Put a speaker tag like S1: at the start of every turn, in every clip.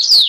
S1: you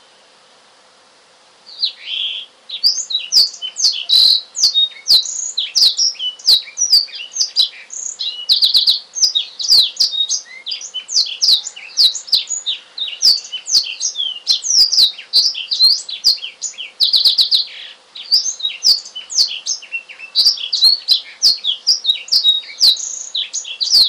S1: you